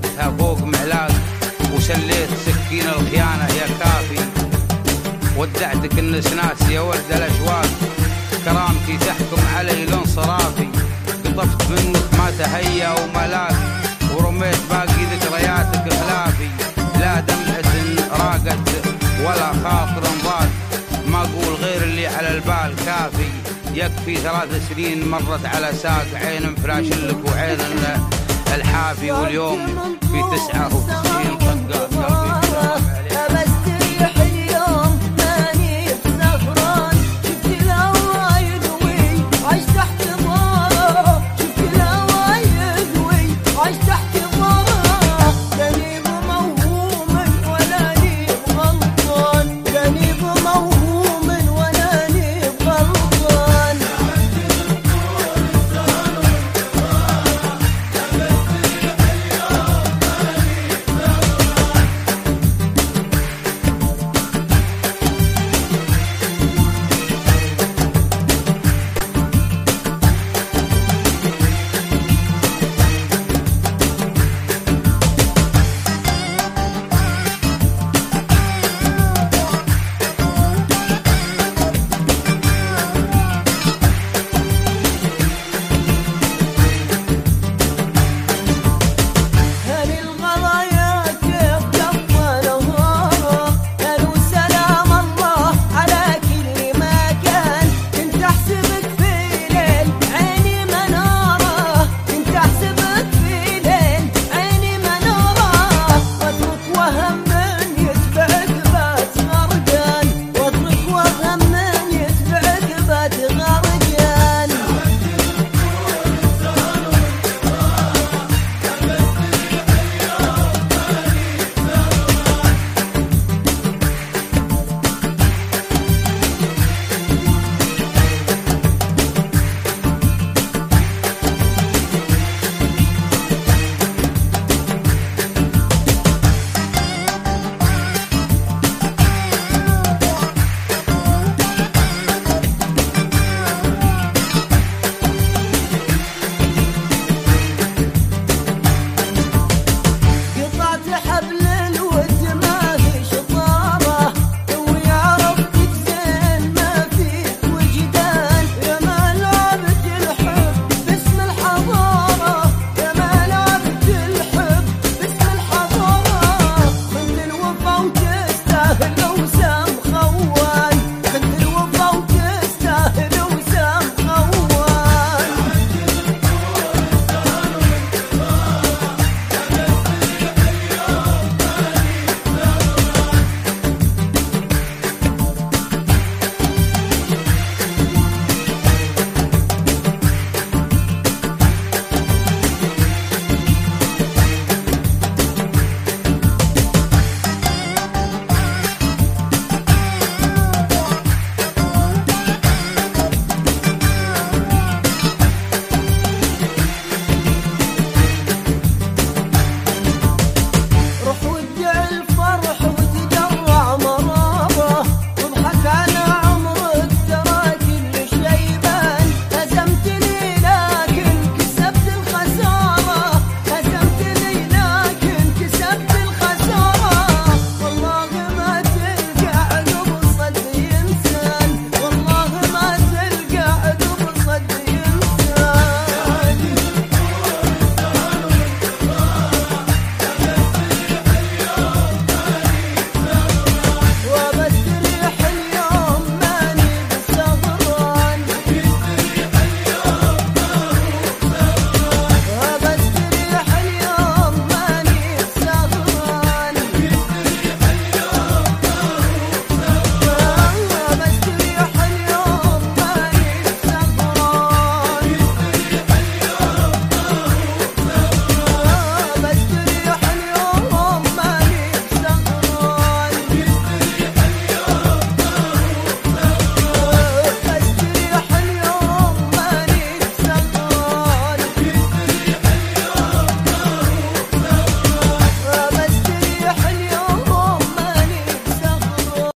علقتها فوق معلاق وسليت سكين الخيانة يا كافي. ودعتك النسناس يا ولد الأشواق كرامتي تحكم علي لون صرافي. قطفت منك ما تهيأ وملاك. ورميت باقي ذكرياتك خلافي. لا دمعة راقت ولا خاطر ضاق ما أقول غير اللي على البال كافي. يكفي ثلاث سنين مرت على ساق عين فلاش لك وعين الحافي واليوم في تسعة وتسعين